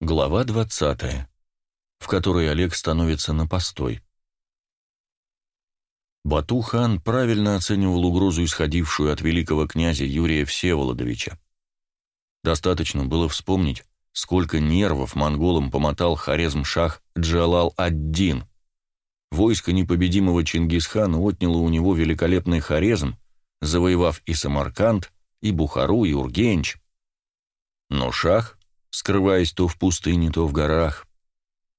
Глава 20, в которой Олег становится на постой. Бату-хан правильно оценивал угрозу, исходившую от великого князя Юрия Всеволодовича. Достаточно было вспомнить, сколько нервов монголам помотал Хорезм-шах Джалал-ад-Дин. Войско непобедимого Чингисхана отняло у него великолепный Хорезм, завоевав и Самарканд, и Бухару, и Ургенч. Но шах скрываясь то в пустыне, то в горах.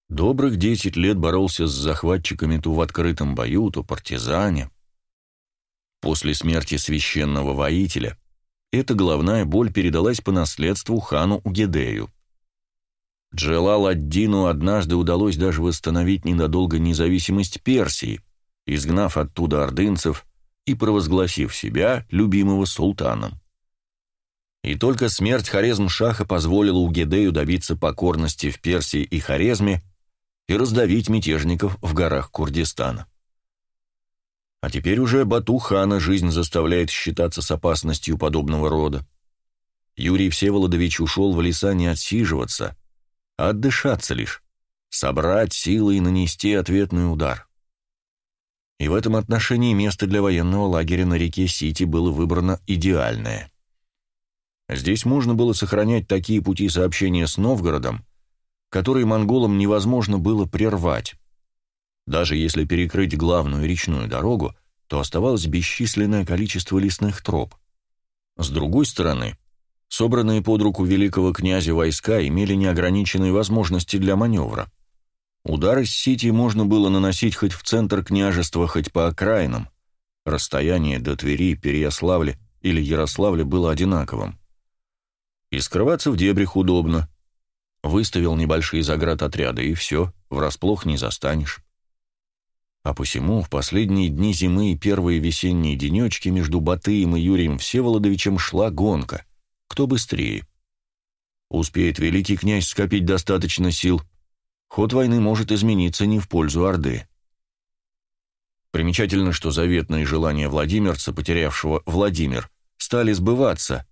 Добрых десять лет боролся с захватчиками то в открытом бою, то партизане. После смерти священного воителя эта головная боль передалась по наследству хану Угедею. Джелал-ад-Дину однажды удалось даже восстановить ненадолго независимость Персии, изгнав оттуда ордынцев и провозгласив себя любимого султаном. И только смерть Хорезм-Шаха позволила Угедею добиться покорности в Персии и Хорезме и раздавить мятежников в горах Курдистана. А теперь уже Бату-хана жизнь заставляет считаться с опасностью подобного рода. Юрий Всеволодович ушел в леса не отсиживаться, а отдышаться лишь, собрать силы и нанести ответный удар. И в этом отношении место для военного лагеря на реке Сити было выбрано идеальное – Здесь можно было сохранять такие пути сообщения с Новгородом, которые монголам невозможно было прервать. Даже если перекрыть главную речную дорогу, то оставалось бесчисленное количество лесных троп. С другой стороны, собранные под руку великого князя войска имели неограниченные возможности для маневра. Удары с Сити можно было наносить хоть в центр княжества, хоть по окраинам. Расстояние до Твери, Переяславля или Ярославля было одинаковым. И скрываться в дебрях удобно. Выставил небольшие заградотряды, и все, врасплох не застанешь. А посему в последние дни зимы и первые весенние денечки между Батыем и Юрием Всеволодовичем шла гонка. Кто быстрее? Успеет великий князь скопить достаточно сил. Ход войны может измениться не в пользу Орды. Примечательно, что заветные желания Владимирца, потерявшего Владимир, стали сбываться,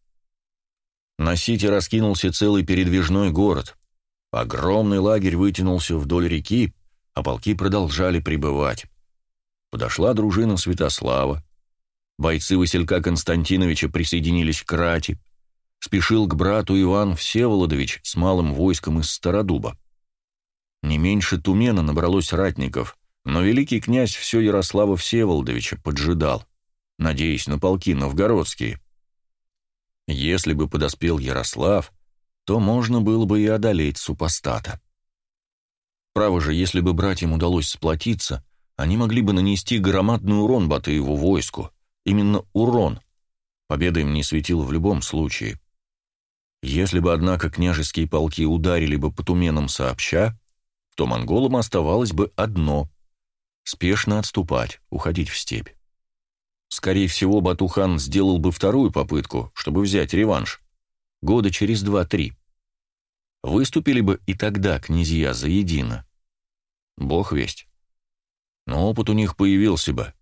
на Сити раскинулся целый передвижной город. Огромный лагерь вытянулся вдоль реки, а полки продолжали прибывать. Подошла дружина Святослава. Бойцы Василька Константиновича присоединились к рати. Спешил к брату Иван Всеволодович с малым войском из Стародуба. Не меньше Тумена набралось ратников, но великий князь все Ярослава Всеволодовича поджидал, надеясь на полки новгородские. Если бы подоспел Ярослав, то можно было бы и одолеть супостата. Право же, если бы братьям удалось сплотиться, они могли бы нанести громадный урон Батыеву войску. Именно урон. Победа им не светила в любом случае. Если бы, однако, княжеские полки ударили бы по туменам сообща, то монголам оставалось бы одно — спешно отступать, уходить в степь. Скорее всего, Батухан сделал бы вторую попытку, чтобы взять реванш. Года через два-три. Выступили бы и тогда князья заедино. Бог весть. Но опыт у них появился бы.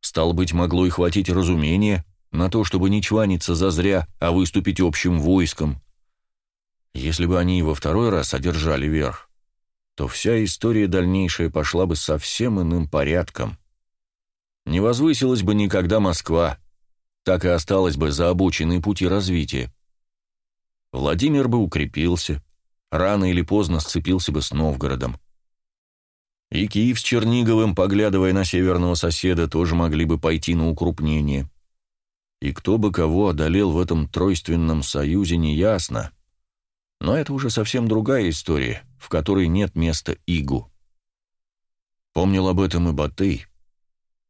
Стало быть, могло и хватить разумения на то, чтобы не чваниться зазря, а выступить общим войском. Если бы они во второй раз одержали верх, то вся история дальнейшая пошла бы совсем иным порядком. Не возвысилась бы никогда Москва, так и осталась бы за обочиной пути развития. Владимир бы укрепился, рано или поздно сцепился бы с Новгородом. И Киев с Черниговым, поглядывая на северного соседа, тоже могли бы пойти на укрупнение. И кто бы кого одолел в этом тройственном союзе, неясно. Но это уже совсем другая история, в которой нет места Игу. Помнил об этом и Батый,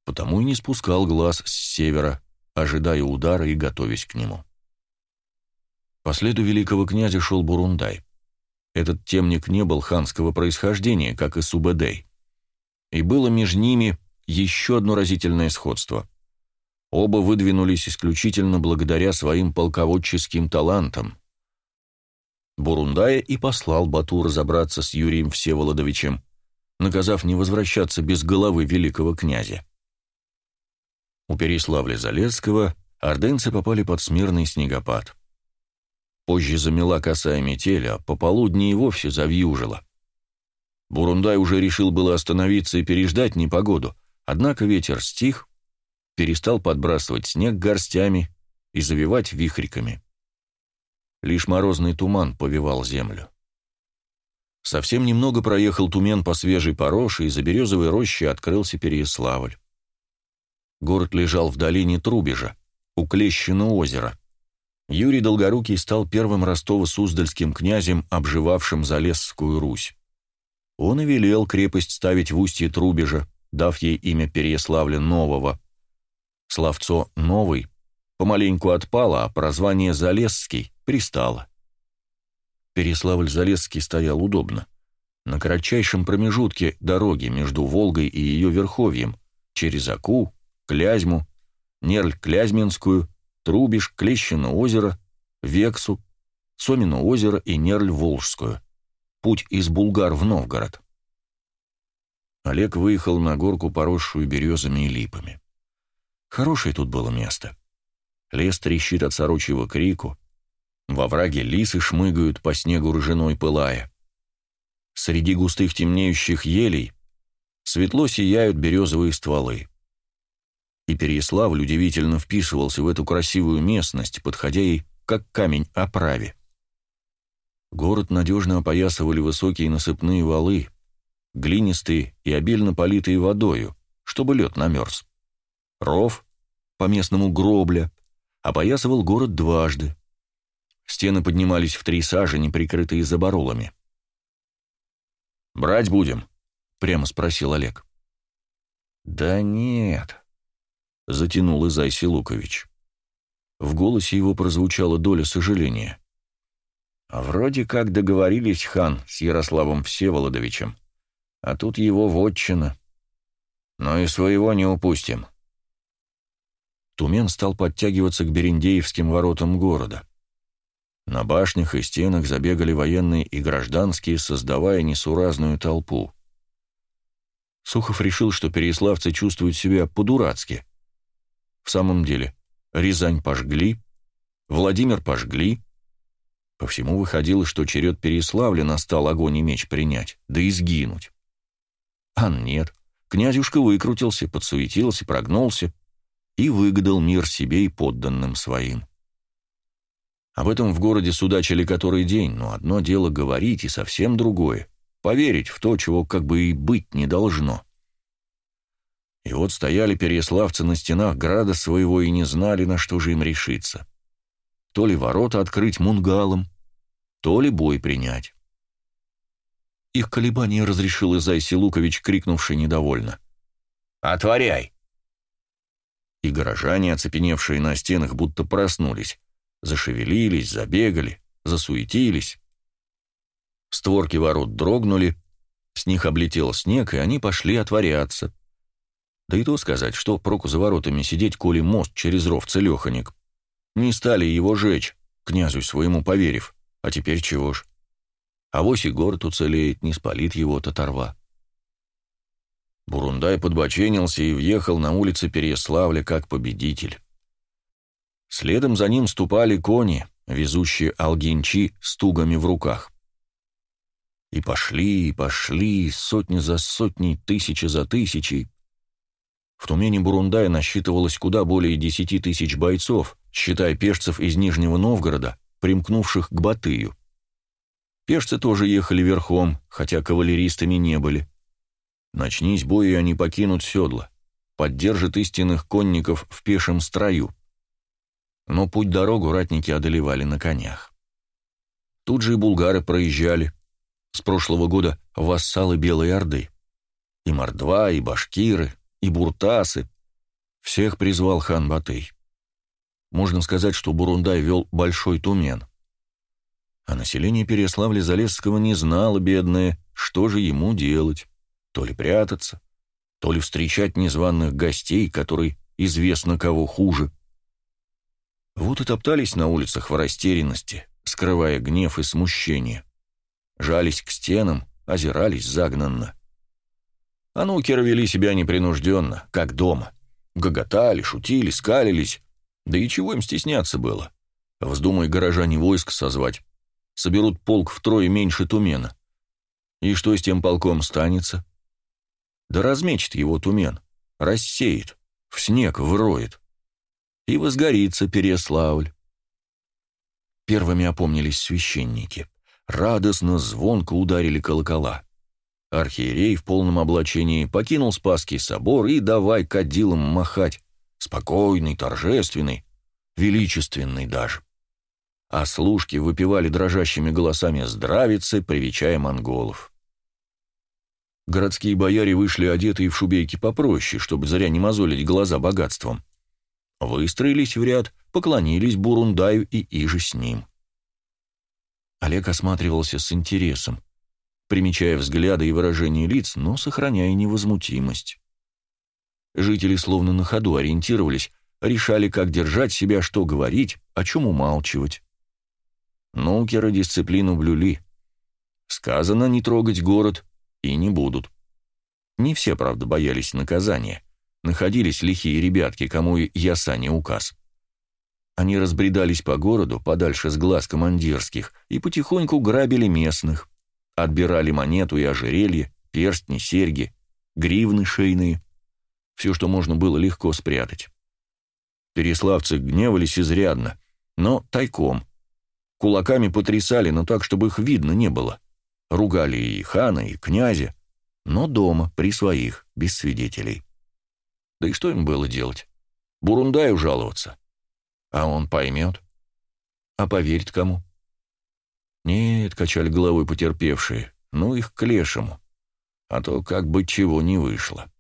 потому и не спускал глаз с севера, ожидая удара и готовясь к нему. По следу великого князя шел Бурундай. Этот темник не был ханского происхождения, как и Субэдэй. И было между ними еще одно разительное сходство. Оба выдвинулись исключительно благодаря своим полководческим талантам. Бурундая и послал Бату разобраться с Юрием Всеволодовичем, наказав не возвращаться без головы великого князя. У Переславля-Залесского ордынцы попали под смирный снегопад. Позже замела косая метель, а пополудни и вовсе завьюжила. Бурундай уже решил было остановиться и переждать непогоду, однако ветер стих, перестал подбрасывать снег горстями и завивать вихриками. Лишь морозный туман повивал землю. Совсем немного проехал Тумен по свежей пороше, и за березовой рощей открылся Переяславль. Город лежал в долине Трубежа, у Клещина озера. Юрий Долгорукий стал первым Ростово-Суздальским князем, обживавшим Залесскую Русь. Он и велел крепость ставить в устье Трубежа, дав ей имя Переяславля Нового. Словцо «Новый» помаленьку отпало, а прозвание «Залесский» пристало. Переславль-Залесский стоял удобно. На кратчайшем промежутке дороги между Волгой и ее верховьем, через Аку, Клязьму, Нерль-Клязьминскую, Трубиш, Клещино озеро, Вексу, Сомино озеро и Нерль-Волжскую. Путь из Булгар в Новгород. Олег выехал на горку, поросшую березами и липами. Хорошее тут было место. Лес трещит от сорочьего крику, во враге лисы шмыгают по снегу рыжиной пылая. Среди густых темнеющих елей светло сияют березовые стволы. И Переяславль удивительно вписывался в эту красивую местность, подходя ей как камень оправе. Город надежно опоясывали высокие насыпные валы, глинистые и обильно политые водою, чтобы лед намерз. Ров, по-местному гробля, опоясывал город дважды, Стены поднимались в три сажени, прикрытые заборолами. «Брать будем?» — прямо спросил Олег. «Да нет», — затянул Изайси Лукович. В голосе его прозвучала доля сожаления. «А «Вроде как договорились хан с Ярославом Всеволодовичем, а тут его вотчина. Но и своего не упустим». Тумен стал подтягиваться к Берендеевским воротам города. На башнях и стенах забегали военные и гражданские, создавая несуразную толпу. Сухов решил, что переславцы чувствуют себя по-дурацки. В самом деле, Рязань пожгли, Владимир пожгли. По всему выходило, что черед Переславля настал огонь и меч принять, да и сгинуть. А нет, князюшка выкрутился, подсуетился, прогнулся и выгадал мир себе и подданным своим. Об этом в городе судачили который день, но одно дело говорить и совсем другое — поверить в то, чего как бы и быть не должно. И вот стояли переславцы на стенах града своего и не знали, на что же им решиться. То ли ворота открыть мунгалом, то ли бой принять. Их колебания разрешил Изайси Лукович, крикнувший недовольно. «Отворяй!» И горожане, оцепеневшие на стенах, будто проснулись. Зашевелились, забегали, засуетились. Створки ворот дрогнули, с них облетел снег, и они пошли отворяться. Да и то сказать, что проку за воротами сидеть, коли мост через ров целеханик. Не стали его жечь, князю своему поверив, а теперь чего ж. А вось и город уцелеет, не спалит его татарва. Бурундай подбоченился и въехал на улицы Переславля как победитель. Следом за ним ступали кони, везущие алгинчи с тугами в руках. И пошли, и пошли, сотни за сотней, тысячи за тысячей. В Тумене Бурундая насчитывалось куда более десяти тысяч бойцов, считая пешцев из Нижнего Новгорода, примкнувших к Батыю. Пешцы тоже ехали верхом, хотя кавалеристами не были. Начнись бой, и они покинут седла, поддержат истинных конников в пешем строю но путь-дорогу ратники одолевали на конях. Тут же и булгары проезжали. С прошлого года вассалы Белой Орды. И Мордва, и башкиры, и буртасы. Всех призвал хан Батый. Можно сказать, что Бурундай вел большой тумен. А население Переславля-Залесского не знало, бедное, что же ему делать. То ли прятаться, то ли встречать незваных гостей, которые известно кого хуже — вот и топтались на улицах в растерянности, скрывая гнев и смущение. Жались к стенам, озирались загнанно. А нукеры вели себя непринужденно, как дома. Гоготали, шутили, скалились. Да и чего им стесняться было? Вздумай горожане войск созвать. Соберут полк втрое меньше Тумена. И что с тем полком станется? Да размечет его Тумен, рассеет, в снег вроет. И возгорится Переславль. Первыми опомнились священники. Радостно, звонко ударили колокола. Архиерей в полном облачении покинул Спасский собор и давай кадилом махать. Спокойный, торжественный, величественный даже. А служки выпивали дрожащими голосами здравицы, привечая монголов. Городские бояре вышли одетые в шубейки попроще, чтобы зря не мозолить глаза богатством. Выстроились в ряд, поклонились Бурундаю и иже с ним. Олег осматривался с интересом, примечая взгляды и выражения лиц, но сохраняя невозмутимость. Жители словно на ходу ориентировались, решали, как держать себя, что говорить, о чем умалчивать. Нукеры дисциплину блюли. Сказано не трогать город, и не будут. Не все, правда, боялись наказания. Находились лихие ребятки, кому и яса не указ. Они разбредались по городу, подальше с глаз командирских, и потихоньку грабили местных. Отбирали монету и ожерелье, перстни, серьги, гривны шейные. Все, что можно было легко спрятать. Переславцы гневались изрядно, но тайком. Кулаками потрясали, но так, чтобы их видно не было. Ругали и хана, и князя, но дома, при своих, без свидетелей. Да и что им было делать? Бурундаю жаловаться. А он поймет. А поверит кому? Нет, качали головой потерпевшие, ну их к лешему. А то как бы чего не вышло.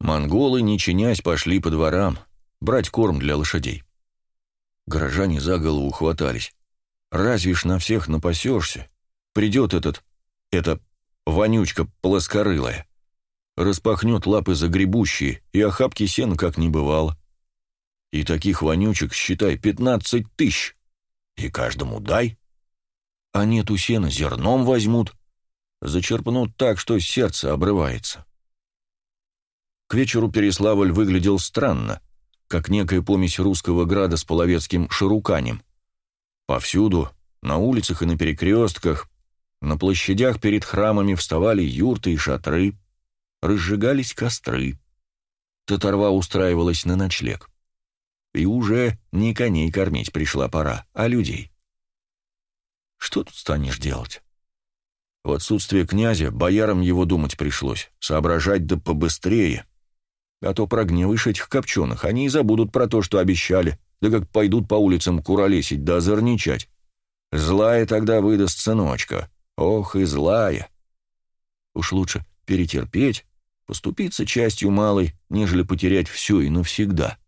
Монголы, не чинясь, пошли по дворам, брать корм для лошадей. Горожане за голову хватались. Разве ж на всех напасешься? Придет этот, эта вонючка плоскорылая, распахнет лапы загребущие, и охапки сена как не бывало. И таких вонючек, считай, пятнадцать тысяч. И каждому дай. А нету сена, зерном возьмут. Зачерпнут так, что сердце обрывается. К вечеру Переславль выглядел странно, как некая помесь русского града с половецким шаруканем. Повсюду, на улицах и на перекрестках, на площадях перед храмами вставали юрты и шатры, разжигались костры. Татарва устраивалась на ночлег. И уже не коней кормить пришла пора, а людей. Что тут станешь делать? В отсутствие князя боярам его думать пришлось, соображать да побыстрее. А то прогневаешь этих копченых, они и забудут про то, что обещали, да как пойдут по улицам куролесить да озорничать. Злая тогда выдаст сыночка. Ох и злая. Уж лучше перетерпеть, поступиться частью малой, нежели потерять все и навсегда.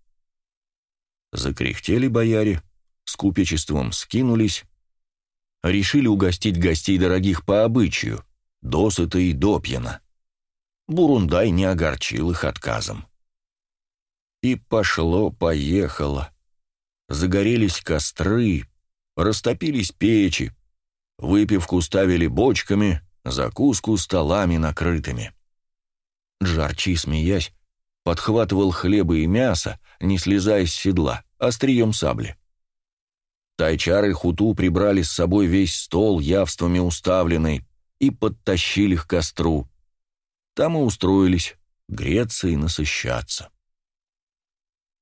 Закряхтели бояре, с купечеством скинулись, решили угостить гостей дорогих по обычаю, досыта и допьяна. Бурундай не огорчил их отказом. И пошло-поехало. Загорелись костры, растопились печи, Выпивку ставили бочками, закуску столами накрытыми. Джарчи, смеясь, подхватывал хлеба и мясо, не слезая с седла, острием сабли. Тайчары хуту прибрали с собой весь стол, явствами уставленный, и подтащили к костру. Там и устроились, греться и насыщаться.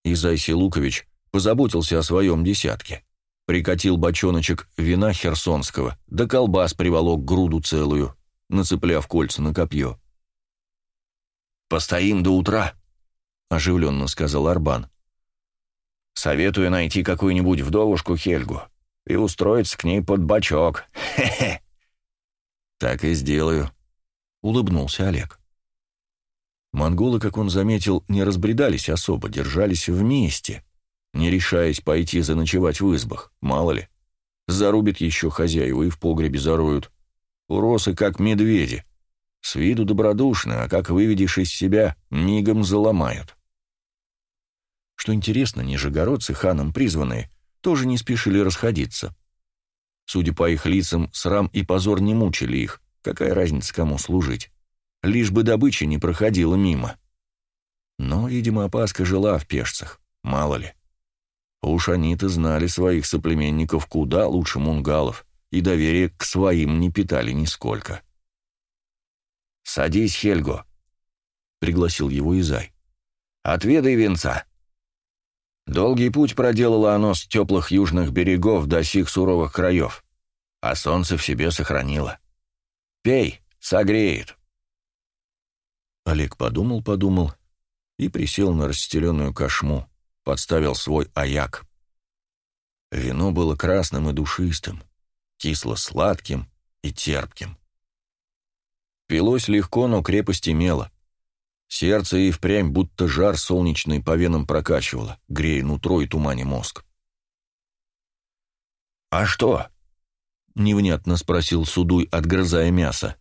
Изайси Лукович позаботился о своем десятке. Прикатил бочоночек вина херсонского, да колбас приволок груду целую, нацепляв кольца на копье. «Постоим до утра», — оживленно сказал Арбан. «Советую найти какую-нибудь вдовушку Хельгу и устроиться к ней под бочок. Хе-хе». «Так и сделаю», — улыбнулся Олег. Монголы, как он заметил, не разбредались особо, держались вместе, не решаясь пойти заночевать в избах, мало ли. Зарубит еще хозяева и в погребе зароют. Уросы, как медведи. С виду добродушны, а как выведешь из себя, мигом заломают. Что интересно, нижегородцы, ханом призванные, тоже не спешили расходиться. Судя по их лицам, срам и позор не мучили их, какая разница кому служить. Лишь бы добыча не проходила мимо. Но, видимо, опаска жила в пешцах, мало ли. Уж они-то знали своих соплеменников куда лучше мунгалов, и доверия к своим не питали нисколько. «Садись, Хельго», — пригласил его Изай. «Отведай венца». Долгий путь проделало оно с теплых южных берегов до сих суровых краев, а солнце в себе сохранило. «Пей, согреет». Олег подумал-подумал и присел на расстеленную кошму, подставил свой аяк. Вино было красным и душистым, кисло-сладким и терпким. Пилось легко, но крепость имела. Сердце и впрямь будто жар солнечный по венам прокачивало, грея нутро и тумане мозг. «А что?» — невнятно спросил Судуй, отгрызая мясо.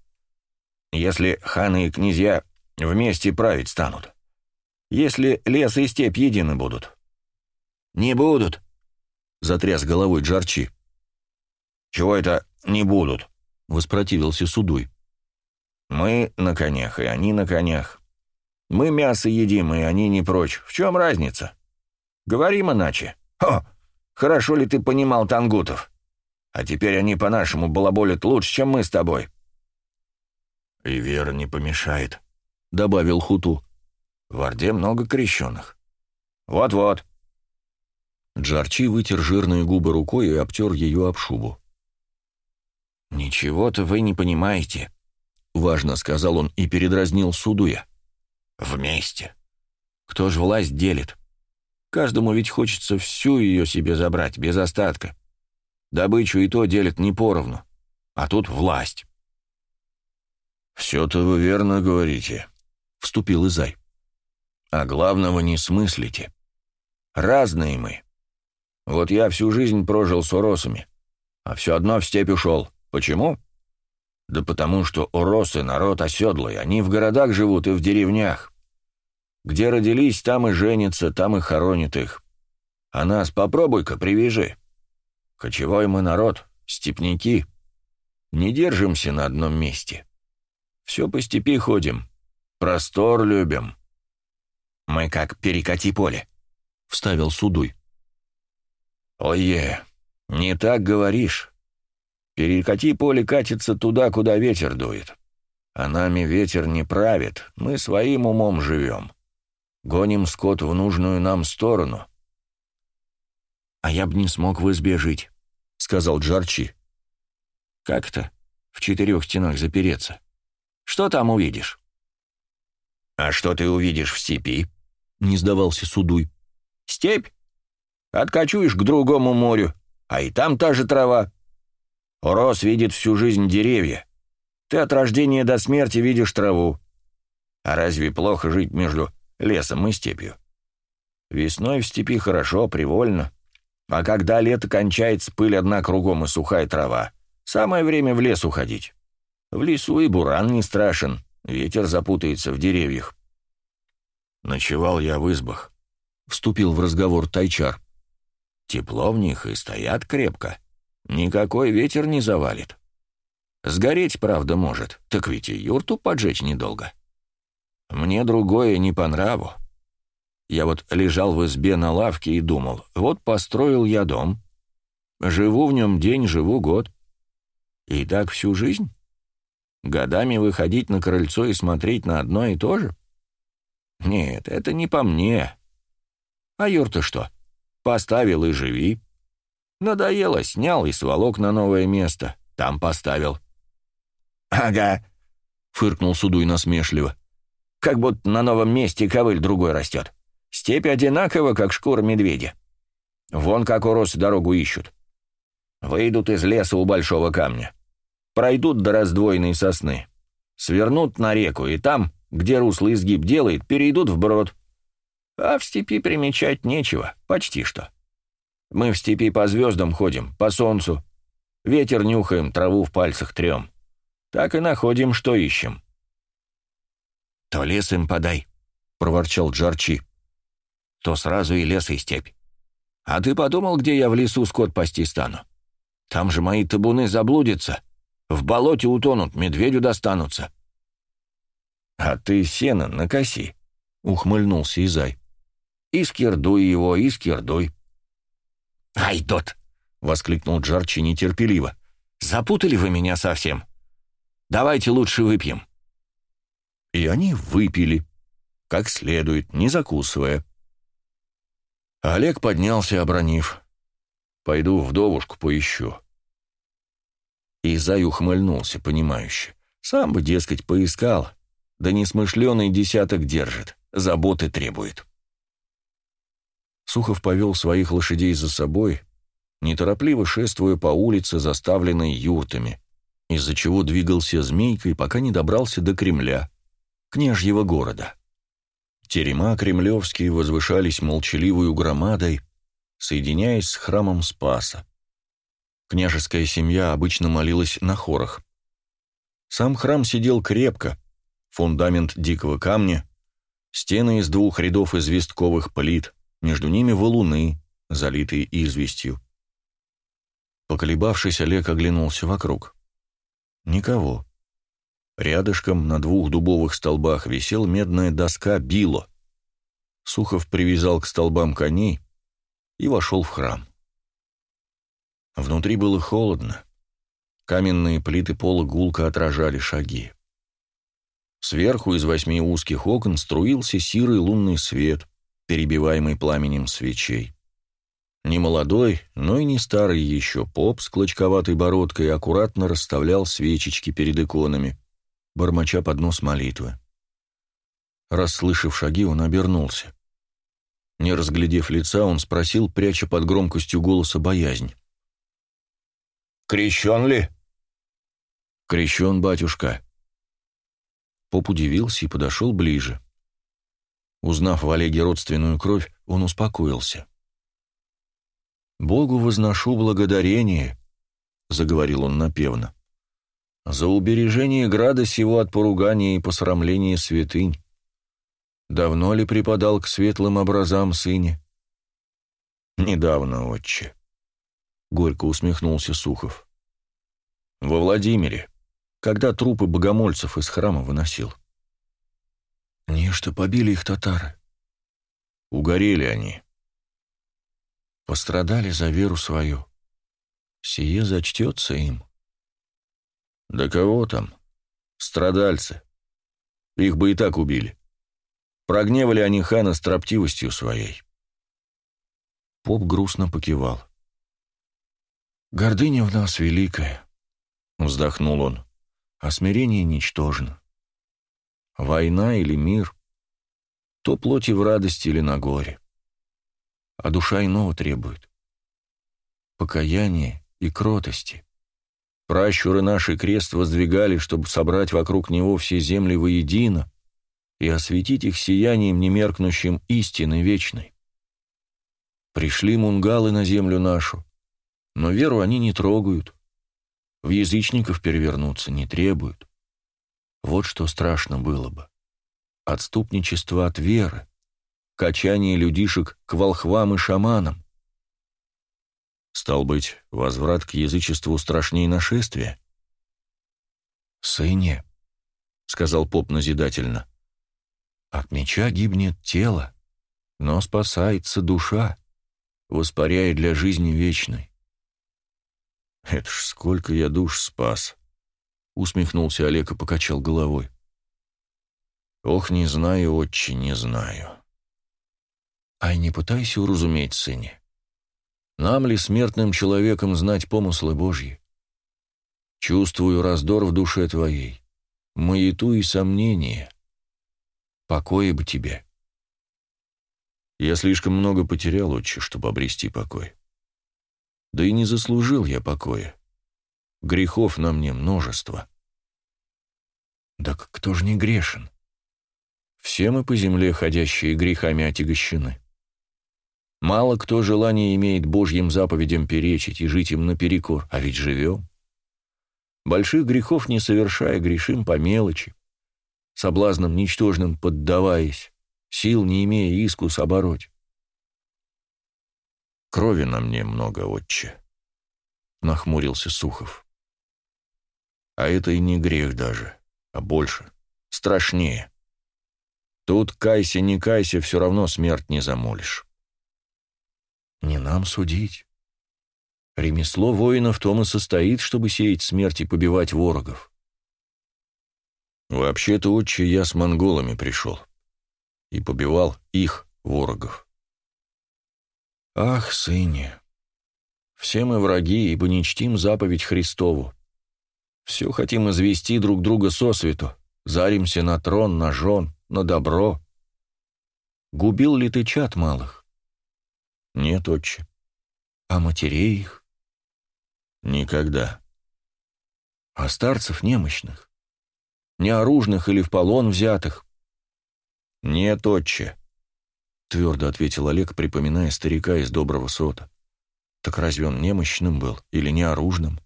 «Если ханы и князья вместе править станут? Если лес и степь едины будут?» «Не будут», — затряс головой Джарчи. «Чего это не будут?» — воспротивился Судуй. «Мы на конях, и они на конях. Мы мясо едим, и они не прочь. В чем разница? Говорим иначе. О, хорошо ли ты понимал тангутов? А теперь они по-нашему балаболят лучше, чем мы с тобой». «И вера не помешает», — добавил Хуту. «В Орде много крещенных». «Вот-вот». Джарчи вытер жирные губы рукой и обтер ее об шубу. «Ничего-то вы не понимаете», — важно сказал он и передразнил Судуя. «Вместе. Кто ж власть делит? Каждому ведь хочется всю ее себе забрать, без остатка. Добычу и то делят не поровну. А тут власть». «Все-то вы верно говорите», — вступил Изай. «А главного не смыслите. Разные мы. Вот я всю жизнь прожил с уросами, а все одно в степь ушел. Почему? Да потому что уросы народ оседлый, они в городах живут и в деревнях. Где родились, там и женятся, там и хоронят их. А нас попробуй-ка привяжи. Кочевой мы народ, степняки. Не держимся на одном месте. Все по степи ходим, простор любим. Мы как перекати поле, — вставил Судуй. Ое, не так говоришь. Перекати поле катится туда, куда ветер дует. А нами ветер не правит, мы своим умом живем. Гоним скот в нужную нам сторону. «А я бы не смог в избе жить», — сказал Джарчи. «Как-то в четырех стенах запереться. Что там увидишь?» «А что ты увидишь в степи?» — не сдавался Судуй. «Степь? Откачуешь к другому морю, а и там та же трава. Урос видит всю жизнь деревья. Ты от рождения до смерти видишь траву. А разве плохо жить между лесом и степью? Весной в степи хорошо, привольно. А когда лето кончается, пыль одна кругом и сухая трава. Самое время в лес уходить. В лесу и буран не страшен, ветер запутается в деревьях. Ночевал я в избах. Вступил в разговор Тайчар. Тепло в них и стоят крепко. Никакой ветер не завалит. Сгореть, правда, может, так ведь и юрту поджечь недолго. Мне другое не по нраву. Я вот лежал в избе на лавке и думал, вот построил я дом, живу в нем день, живу год. И так всю жизнь? Годами выходить на крыльцо и смотреть на одно и то же? Нет, это не по мне. А юрта что? Поставил и живи. Надоело, снял и сволок на новое место. Там поставил. «Ага», — фыркнул Судуй насмешливо. «Как будто на новом месте ковыль другой растет. Степь одинакова, как шкура медведя. Вон как уросы дорогу ищут. Выйдут из леса у большого камня. Пройдут до раздвоенной сосны. Свернут на реку, и там, где русло изгиб делает, перейдут вброд. А в степи примечать нечего, почти что. Мы в степи по звездам ходим, по солнцу. Ветер нюхаем, траву в пальцах трем. Так и находим, что ищем. «То лес им подай», — проворчал Джарчи. «То сразу и лес, и степь. А ты подумал, где я в лесу скот пасти стану? Там же мои табуны заблудятся. В болоте утонут, медведю достанутся». «А ты сено накоси», — ухмыльнулся Изай. «И скирдуй его, и скирдуй. «Ай, тот!» — воскликнул Джарчи нетерпеливо. «Запутали вы меня совсем. Давайте лучше выпьем». И они выпили, как следует, не закусывая. Олег поднялся, обронив. «Пойду вдовушку поищу». И Зай ухмыльнулся, понимающе. Сам бы, дескать, поискал. Да несмышленый десяток держит, заботы требует. Сухов повел своих лошадей за собой, неторопливо шествуя по улице, заставленной юртами, из-за чего двигался змейкой, пока не добрался до Кремля, княжьего города. Терема кремлевские возвышались молчаливую громадой, соединяясь с храмом Спаса. Княжеская семья обычно молилась на хорах. Сам храм сидел крепко, фундамент дикого камня, стены из двух рядов известковых плит, между ними валуны, залитые известью. Поколебавшись, Олег оглянулся вокруг. Никого. Рядышком на двух дубовых столбах висел медная доска било. Сухов привязал к столбам коней и вошел в храм. Внутри было холодно. Каменные плиты пола гулко отражали шаги. Сверху из восьми узких окон струился сирый лунный свет, перебиваемый пламенем свечей. Не молодой, но и не старый еще поп с клочковатой бородкой аккуратно расставлял свечечки перед иконами, бормоча под нос молитвы. Расслышав шаги, он обернулся. Не разглядев лица, он спросил, пряча под громкостью голоса боязнь. «Крещен ли?» «Крещен, батюшка». Поп удивился и подошел ближе. Узнав в Олеге родственную кровь, он успокоился. «Богу возношу благодарение», — заговорил он напевно, — «за убережение града сего от поругания и посрамления святынь. Давно ли преподал к светлым образам сыне?» «Недавно, отче», — горько усмехнулся Сухов. «Во Владимире, когда трупы богомольцев из храма выносил». «Нечто побили их татары». «Угорели они». «Пострадали за веру свою. Сие зачтется им». «Да кого там? Страдальцы. Их бы и так убили. Прогневали они хана строптивостью своей». Поп грустно покивал. «Гордыня в нас великая», — вздохнул он, — «а смирение ничтожно. Война или мир, то плоти в радости или на горе. А душа иного требует. Покаяния и кротости. Пращуры наши крест воздвигали, чтобы собрать вокруг него все земли воедино и осветить их сиянием немеркнущим истины вечной. Пришли мунгалы на землю нашу, но веру они не трогают. В язычников перевернуться не требуют. Вот что страшно было бы. Отступничество от веры, качание людишек к волхвам и шаманам. Стал быть, возврат к язычеству страшнее нашествия? «Сыне», — сказал поп назидательно, — «от меча гибнет тело, но спасается душа, воспаряя для жизни вечной. «Это ж сколько я душ спас!» — усмехнулся Олег и покачал головой. «Ох, не знаю, отче, не знаю». «Ай, не пытайся уразуметь, сыне. Нам ли, смертным человеком, знать помыслы Божьи? Чувствую раздор в душе твоей, маяту и сомнения. Покоя бы тебе». Я слишком много потерял, отче, чтобы обрести покой. Да и не заслужил я покоя. Грехов на мне множество. Так кто же не грешен? Все мы по земле, ходящие грехами, отягощены. Мало кто желание имеет Божьим заповедям перечить и жить им наперекор, а ведь живем. Больших грехов не совершая, грешим по мелочи, соблазнам ничтожным поддаваясь, сил не имея искус обороть. Крови на мне много, отче», — нахмурился Сухов. «А это и не грех даже, а больше, страшнее. Тут кайся, не кайся, все равно смерть не замолишь». «Не нам судить», Ремесло воина в том и состоит, чтобы сеять смерть и побивать ворогов. Вообще-то, отче, я с монголами пришел. И побивал их, ворогов. Ах, сыне, все мы враги, ибо не чтим заповедь Христову. Все хотим извести друг друга сосвету, заримся на трон, на жен, на добро. Губил ли ты чад малых? Нет, отче. А матерей их? Никогда. А старцев немощных? Неоружных или в полон взятых? Нет, отче. Твердо ответил Олег, припоминая старика из доброго сота. Так разве он немощным был или неоружным?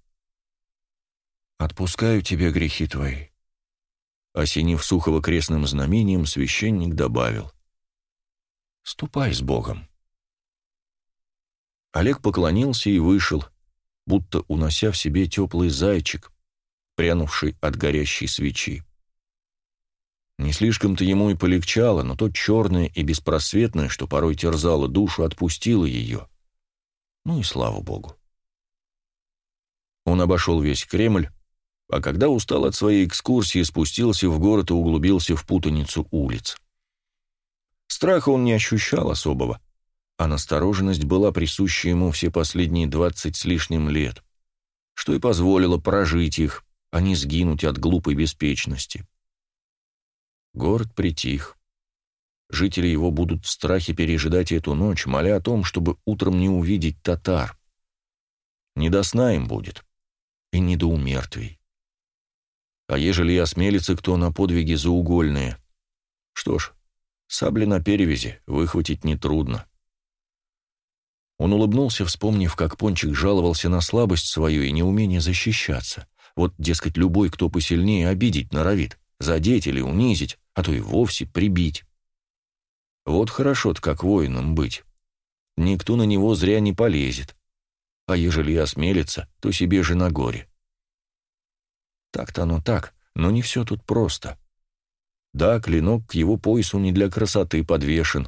«Отпускаю тебе грехи твои». Осенив Сухого крестным знамением, священник добавил. «Ступай с Богом». Олег поклонился и вышел, будто унося в себе теплый зайчик, прянувший от горящей свечи. Не слишком-то ему и полегчало, но то черное и беспросветное, что порой терзало душу, отпустило ее. Ну и слава богу. Он обошел весь Кремль, а когда устал от своей экскурсии, спустился в город и углубился в путаницу улиц. Страха он не ощущал особого, а настороженность была присуща ему все последние двадцать с лишним лет, что и позволило прожить их, а не сгинуть от глупой беспечности. Город притих. Жители его будут в страхе пережидать эту ночь, моля о том, чтобы утром не увидеть татар. Не до сна им будет, и не до умертвий. А ежели и осмелится кто на подвиги заугольные, что ж, сабли на перевязи выхватить нетрудно. Он улыбнулся, вспомнив, как Пончик жаловался на слабость свою и неумение защищаться. Вот, дескать, любой, кто посильнее, обидеть норовит, задеть или унизить, а то и вовсе прибить. Вот хорошо-то как воином быть. Никто на него зря не полезет. А ежели осмелится, то себе же на горе. Так-то оно так, но не все тут просто. Да, клинок к его поясу не для красоты подвешен.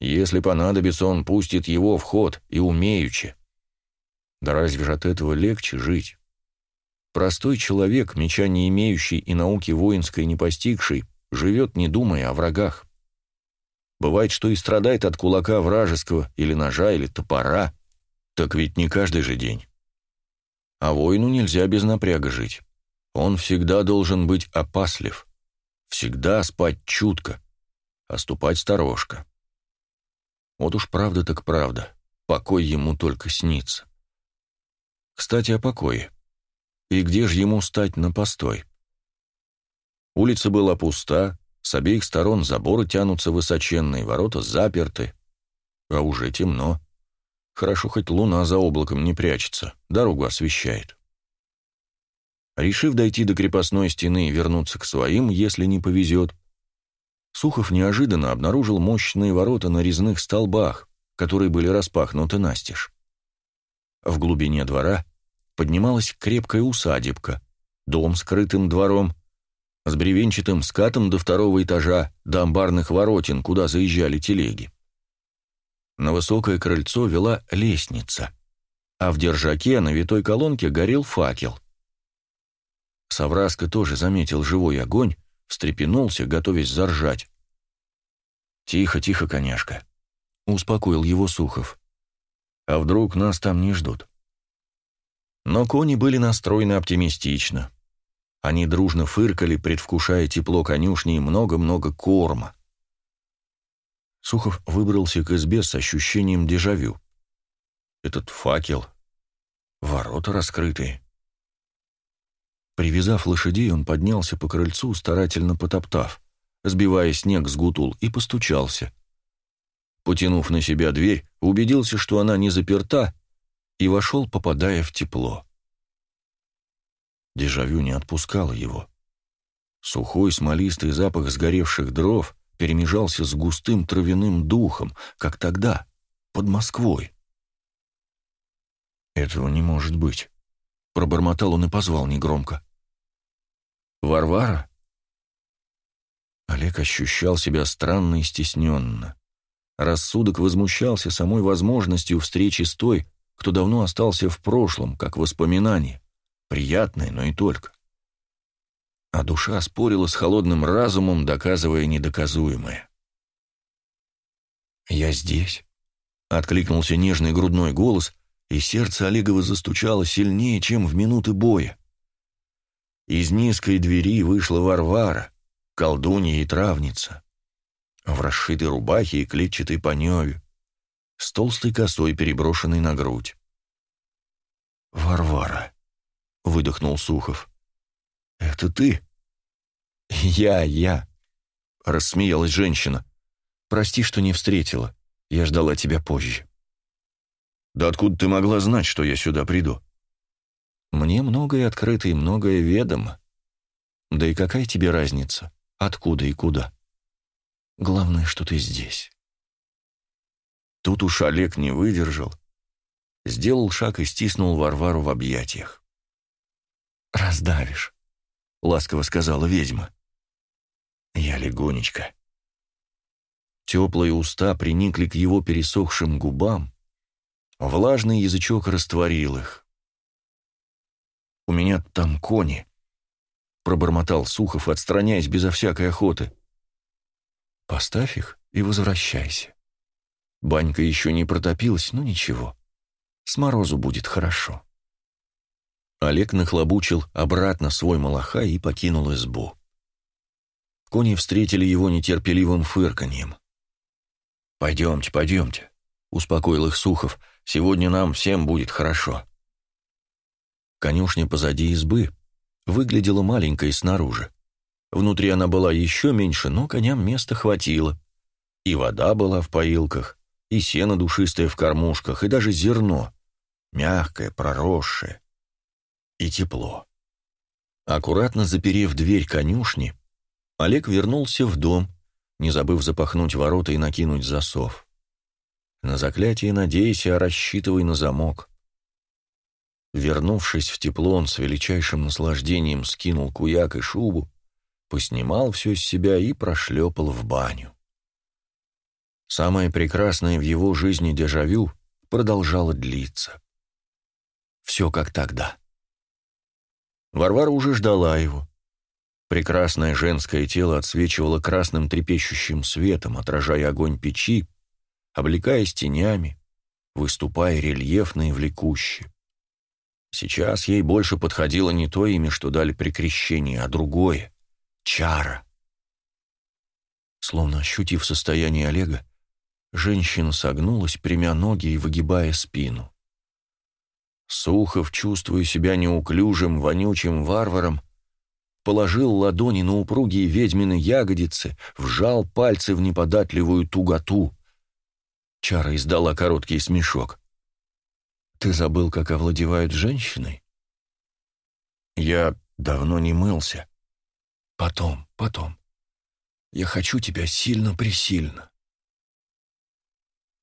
Если понадобится, он пустит его в ход и умеючи. Да разве же от этого легче жить? Простой человек, меча не имеющий и науки воинской не постигший, живет, не думая о врагах. Бывает, что и страдает от кулака вражеского, или ножа, или топора. Так ведь не каждый же день. А воину нельзя без напряга жить. Он всегда должен быть опаслив. Всегда спать чутко, а ступать сторожко. Вот уж правда так правда. Покой ему только снится. Кстати, о покое. И где же ему стать на постой? Улица была пуста, с обеих сторон заборы тянутся высоченные, ворота заперты. А уже темно. Хорошо, хоть луна за облаком не прячется, дорогу освещает. Решив дойти до крепостной стены и вернуться к своим, если не повезет, Сухов неожиданно обнаружил мощные ворота на резных столбах, которые были распахнуты настежь. В глубине двора поднималась крепкая усадебка, дом с крытым двором, с бревенчатым скатом до второго этажа, до амбарных воротин, куда заезжали телеги. На высокое крыльцо вела лестница, а в держаке на витой колонке горел факел. Савраска тоже заметил живой огонь, встрепенулся, готовясь заржать. «Тихо, тихо, коняшка», — успокоил его Сухов. «А вдруг нас там не ждут?» Но кони были настроены оптимистично. Они дружно фыркали, предвкушая тепло конюшни и много-много корма. Сухов выбрался к избе с ощущением дежавю. Этот факел, ворота раскрытые. Привязав лошадей, он поднялся по крыльцу, старательно потоптав, сбивая снег с гутул, и постучался. Потянув на себя дверь, убедился, что она не заперта, и вошел, попадая в тепло. Дежавю не отпускало его. Сухой смолистый запах сгоревших дров перемежался с густым травяным духом, как тогда, под Москвой. «Этого не может быть», — пробормотал он и позвал негромко. «Варвара?» Олег ощущал себя странно и стесненно. Рассудок возмущался самой возможностью встречи с той, кто давно остался в прошлом, как воспоминание, приятное, но и только. А душа спорила с холодным разумом, доказывая недоказуемое. «Я здесь», — откликнулся нежный грудной голос, и сердце Олегова застучало сильнее, чем в минуты боя. Из низкой двери вышла Варвара, колдунья и травница, в расшитой рубахе и клетчатой паневе, с толстой косой, переброшенной на грудь. «Варвара», — выдохнул Сухов. «Это ты?» «Я, я», — рассмеялась женщина. «Прости, что не встретила. Я ждала тебя позже». «Да откуда ты могла знать, что я сюда приду?» «Мне многое открыто и многое ведомо. Да и какая тебе разница, откуда и куда? Главное, что ты здесь». Тут уж Олег не выдержал, сделал шаг и стиснул Варвару в объятиях. «Раздавишь», — ласково сказала ведьма. Я легонечко. Теплые уста приникли к его пересохшим губам, влажный язычок растворил их. «У меня там кони», — пробормотал Сухов, отстраняясь безо всякой охоты. «Поставь их и возвращайся. Банька еще не протопилась, но ничего. С морозу будет хорошо». Олег нахлобучил обратно свой малаха и покинул избу. Кони встретили его нетерпеливым фырканьем. «Пойдемте, пойдемте», — успокоил их Сухов, — «сегодня нам всем будет хорошо». Конюшня позади избы выглядела маленькой снаружи. Внутри она была еще меньше, но коням места хватило. И вода была в поилках, и сено душистое в кормушках, и даже зерно, мягкое, проросшее. И тепло. Аккуратно заперев дверь конюшни, Олег вернулся в дом, не забыв запахнуть ворота и накинуть засов. На заклятие надейся, а рассчитывай на замок. Вернувшись в тепло, он с величайшим наслаждением скинул куяк и шубу, поснимал все с себя и прошлепал в баню. Самое прекрасное в его жизни дежавю продолжало длиться. Все как тогда. Варвара уже ждала его. Прекрасное женское тело отсвечивало красным трепещущим светом, отражая огонь печи, облекаясь тенями, выступая рельефно и влекуще. Сейчас ей больше подходило не то имя, что дали при крещении, а другое — Чара. Словно ощутив состояние Олега, женщина согнулась, примя ноги и выгибая спину. Сухов, чувствуя себя неуклюжим, вонючим варваром, положил ладони на упругие ведьмины ягодицы, вжал пальцы в неподатливую туготу. Чара издала короткий смешок. «Ты забыл, как овладевают женщиной?» «Я давно не мылся. Потом, потом. Я хочу тебя сильно-пресильно».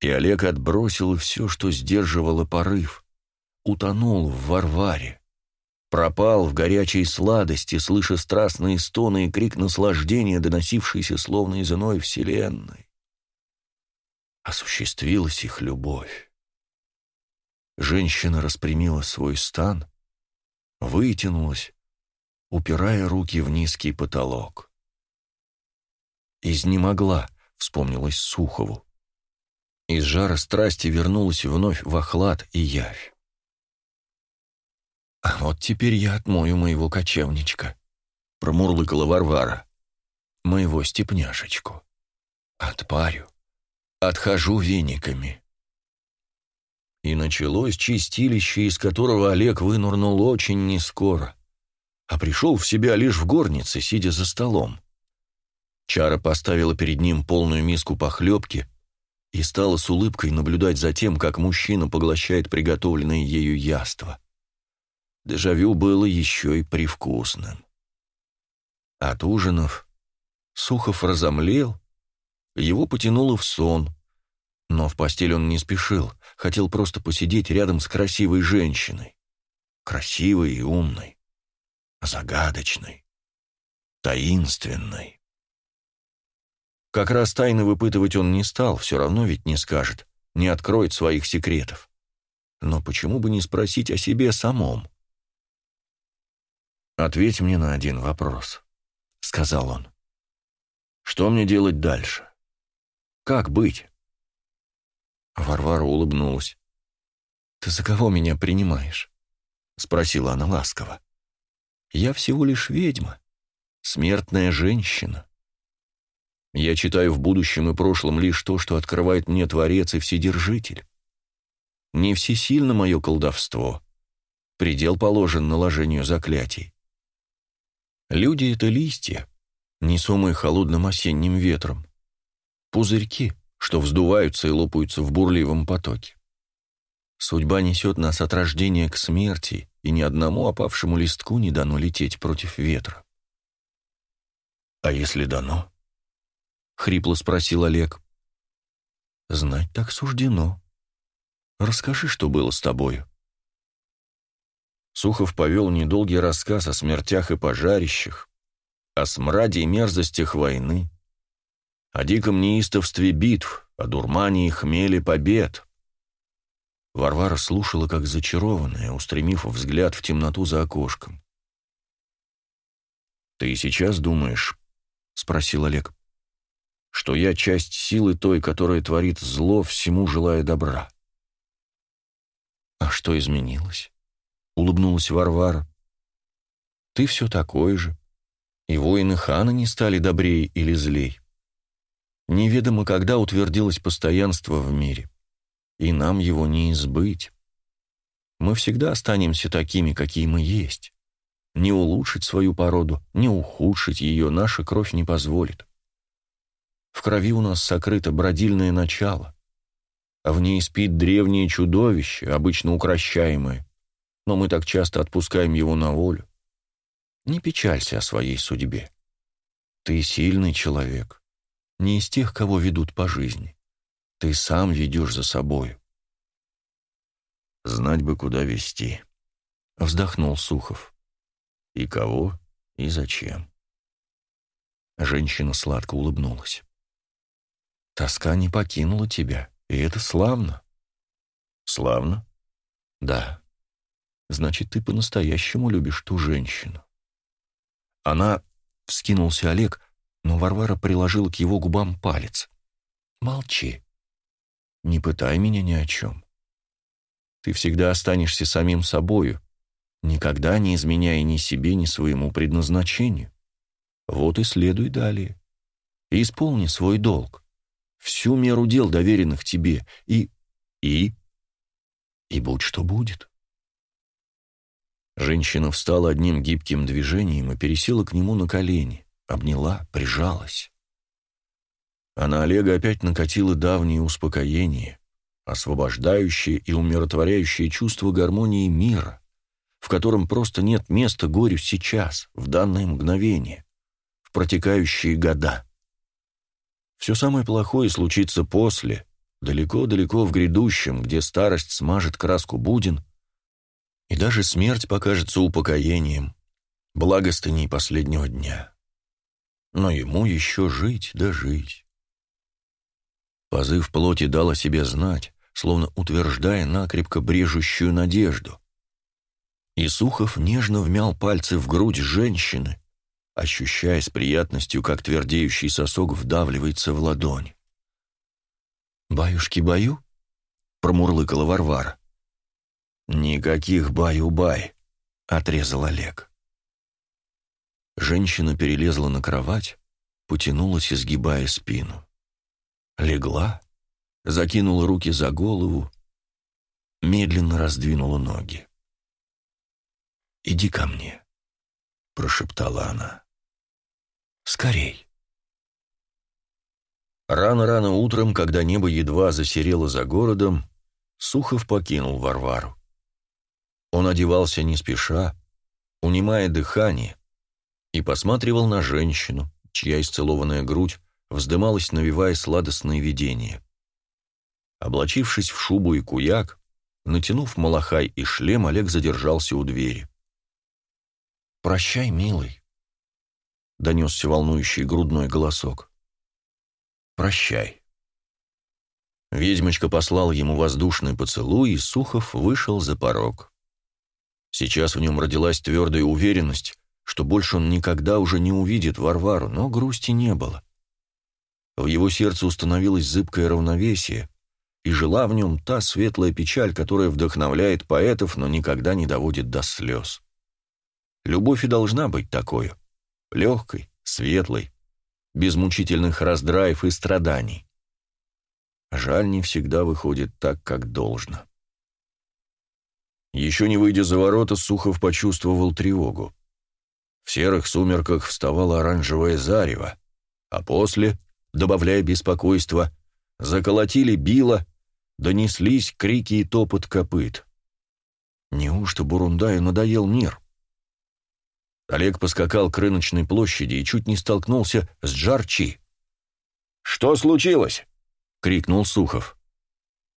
И Олег отбросил все, что сдерживало порыв, утонул в Варваре пропал в горячей сладости, слыша страстные стоны и крик наслаждения, доносившийся словно из иной вселенной. Осуществилась их любовь. Женщина распрямила свой стан, вытянулась, упирая руки в низкий потолок. «Изнемогла», — вспомнилась Сухову. Из жара страсти вернулась вновь в охлад и явь. «А вот теперь я отмою моего кочевничка», — промурлыкала Варвара. «Моего степняшечку. Отпарю. Отхожу вениками». И началось чистилище, из которого Олег вынурнул очень нескоро, а пришел в себя лишь в горнице, сидя за столом. Чара поставила перед ним полную миску похлебки и стала с улыбкой наблюдать за тем, как мужчина поглощает приготовленное ею яство дежавю было еще и привкусным. От ужинов Сухов разомлел, его потянуло в сон, но в постель он не спешил, хотел просто посидеть рядом с красивой женщиной. Красивой и умной, загадочной, таинственной. Как раз тайны выпытывать он не стал, все равно ведь не скажет, не откроет своих секретов. Но почему бы не спросить о себе самом? «Ответь мне на один вопрос», — сказал он. «Что мне делать дальше? Как быть?» Варвара улыбнулась. «Ты за кого меня принимаешь?» — спросила она ласково. «Я всего лишь ведьма, смертная женщина. Я читаю в будущем и прошлом лишь то, что открывает мне Творец и Вседержитель. Не всесильно мое колдовство. Предел положен наложению заклятий. Люди — это листья, несомые холодным осенним ветром. Пузырьки, что вздуваются и лопаются в бурливом потоке. Судьба несет нас от рождения к смерти, и ни одному опавшему листку не дано лететь против ветра. «А если дано?» — хрипло спросил Олег. «Знать так суждено. Расскажи, что было с тобою». Сухов повел недолгий рассказ о смертях и пожарищах, о смраде и мерзостях войны, о диком неистовстве битв, о дурмане и хмеле побед. Варвара слушала, как зачарованная, устремив взгляд в темноту за окошком. «Ты сейчас думаешь, — спросил Олег, — что я часть силы той, которая творит зло, всему желая добра?» «А что изменилось?» — улыбнулась Варвара. «Ты все такой же, и воины хана не стали добрее или злей. Неведомо, когда утвердилось постоянство в мире, и нам его не избыть. Мы всегда останемся такими, какие мы есть. Не улучшить свою породу, не ухудшить ее наша кровь не позволит. В крови у нас сокрыто бродильное начало, а в ней спит древнее чудовище, обычно укращаемое, но мы так часто отпускаем его на волю. Не печалься о своей судьбе. Ты сильный человек, не из тех, кого ведут по жизни. Ты сам ведешь за собою. Знать бы, куда вести. Вздохнул Сухов. И кого, и зачем. Женщина сладко улыбнулась. Тоска не покинула тебя, и это славно. Славно? Да. Значит, ты по-настоящему любишь ту женщину. Она... Вскинулся Олег, но Варвара приложила к его губам палец. «Молчи. Не пытай меня ни о чем. Ты всегда останешься самим собою, никогда не изменяя ни себе, ни своему предназначению. Вот и следуй далее. И исполни свой долг, всю меру дел, доверенных тебе, и... и... и будь что будет». Женщина встала одним гибким движением и пересела к нему на колени, обняла, прижалась. А на Олега опять накатило давнее успокоение, освобождающее и умиротворяющее чувство гармонии мира, в котором просто нет места горю сейчас, в данное мгновение, в протекающие года. Все самое плохое случится после, далеко-далеко в грядущем, где старость смажет краску будин, и даже смерть покажется упокоением, благостыней последнего дня. Но ему еще жить да жить. Позыв плоти дал о себе знать, словно утверждая накрепко брежущую надежду. И Сухов нежно вмял пальцы в грудь женщины, ощущая с приятностью, как твердеющий сосок вдавливается в ладонь. «Баюшки-баю?» — промурлыкала Варвара. «Никаких баю-бай», — отрезал Олег. Женщина перелезла на кровать, потянулась, изгибая спину. Легла, закинула руки за голову, медленно раздвинула ноги. «Иди ко мне», — прошептала она. «Скорей». Рано-рано утром, когда небо едва засерело за городом, Сухов покинул Варвару. Он одевался не спеша, унимая дыхание, и посматривал на женщину, чья исцелованная грудь вздымалась, навевая сладостные видения. Облачившись в шубу и куяк, натянув малахай и шлем, Олег задержался у двери. «Прощай, милый», — донесся волнующий грудной голосок. «Прощай». Ведьмочка послал ему воздушный поцелуй, и Сухов вышел за порог. Сейчас в нем родилась твердая уверенность, что больше он никогда уже не увидит Варвару, но грусти не было. В его сердце установилось зыбкое равновесие, и жила в нем та светлая печаль, которая вдохновляет поэтов, но никогда не доводит до слез. Любовь и должна быть такой, легкой, светлой, без мучительных раздраев и страданий. Жаль, не всегда выходит так, как должно. Еще не выйдя за ворота, Сухов почувствовал тревогу. В серых сумерках вставало оранжевое зарево, а после, добавляя беспокойство, заколотили било, донеслись крики и топот копыт. Неужто Бурундаю надоел мир? Олег поскакал к рыночной площади и чуть не столкнулся с Джарчи. «Что случилось?» — крикнул Сухов.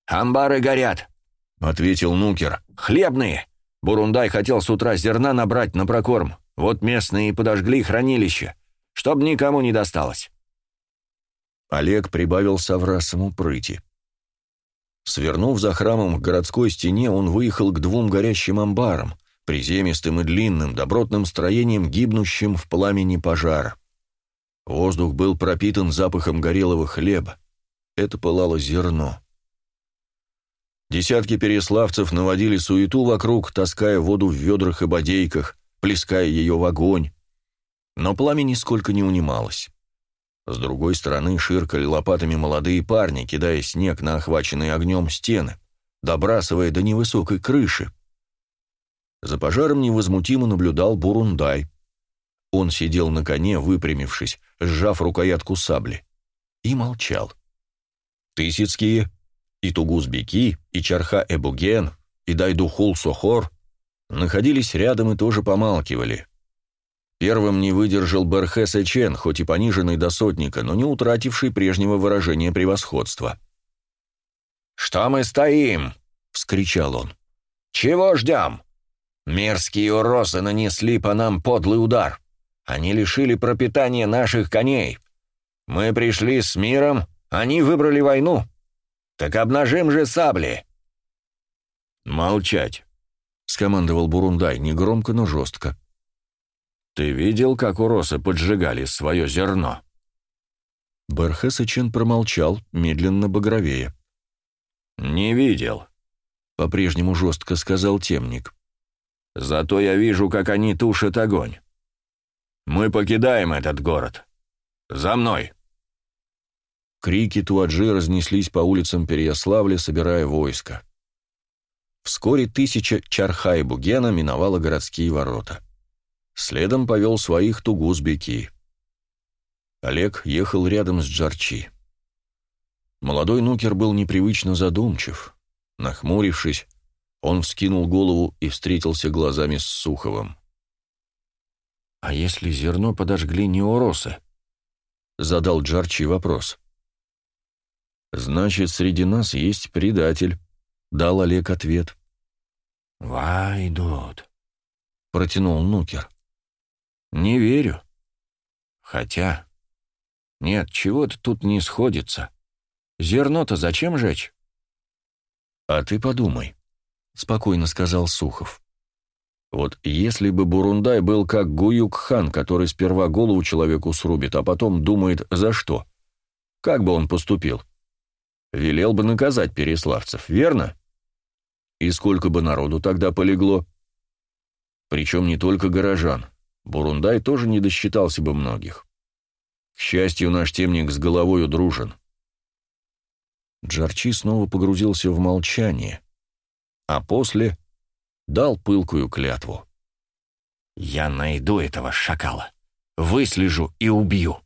«Амбары горят», — ответил Нукер. «Хлебные. Бурундай хотел с утра зерна набрать на прокорм. Вот местные и подожгли хранилище, чтоб никому не досталось». Олег прибавил Саврасому прыти. Свернув за храмом к городской стене, он выехал к двум горящим амбарам, приземистым и длинным, добротным строением, гибнущим в пламени пожара. Воздух был пропитан запахом горелого хлеба. Это пылало зерно. Десятки переславцев наводили суету вокруг, таская воду в ведрах и бодейках, плеская ее в огонь. Но пламя нисколько не унималось. С другой стороны ширкали лопатами молодые парни, кидая снег на охваченные огнем стены, добрасывая до невысокой крыши. За пожаром невозмутимо наблюдал Бурундай. Он сидел на коне, выпрямившись, сжав рукоятку сабли, и молчал. Тысяцкие, и Тугузбеки, и Чарха-Эбуген, и Дайдухул-Сохор находились рядом и тоже помалкивали. Первым не выдержал Берхе Сечен, хоть и пониженный до сотника, но не утративший прежнего выражения превосходства. «Что мы стоим?» — вскричал он. «Чего ждем? Мерзкие уросы нанесли по нам подлый удар. Они лишили пропитания наших коней. Мы пришли с миром, они выбрали войну. Так обнажим же сабли!» «Молчать!» — скомандовал Бурундай, негромко, но жестко. «Ты видел, как уросы поджигали свое зерно?» Бархесычин промолчал, медленно багровее. «Не видел», — по-прежнему жестко сказал темник. «Зато я вижу, как они тушат огонь. Мы покидаем этот город. За мной!» Крики Туаджи разнеслись по улицам Переяславля, собирая войско. Вскоре тысяча Чархай-Бугена миновала городские ворота. Следом повел своих тугузбеки. Олег ехал рядом с Джарчи. Молодой нукер был непривычно задумчив. Нахмурившись, он вскинул голову и встретился глазами с Суховым. «А если зерно подожгли не уросы?» — задал Джарчи вопрос. «Значит, среди нас есть предатель», — дал Олег ответ. «Вайдот», — протянул Нукер. Не верю. Хотя... Нет, чего-то тут не сходится. Зерно-то зачем жечь? А ты подумай, — спокойно сказал Сухов. Вот если бы Бурундай был как Гуюк-хан, который сперва голову человеку срубит, а потом думает, за что, как бы он поступил? Велел бы наказать переславцев, верно? И сколько бы народу тогда полегло? Причем не только горожан, Бурундай тоже не досчитался бы многих. К счастью, наш темник с головой дружен. Джарчи снова погрузился в молчание, а после дал пылкую клятву. «Я найду этого шакала, выслежу и убью».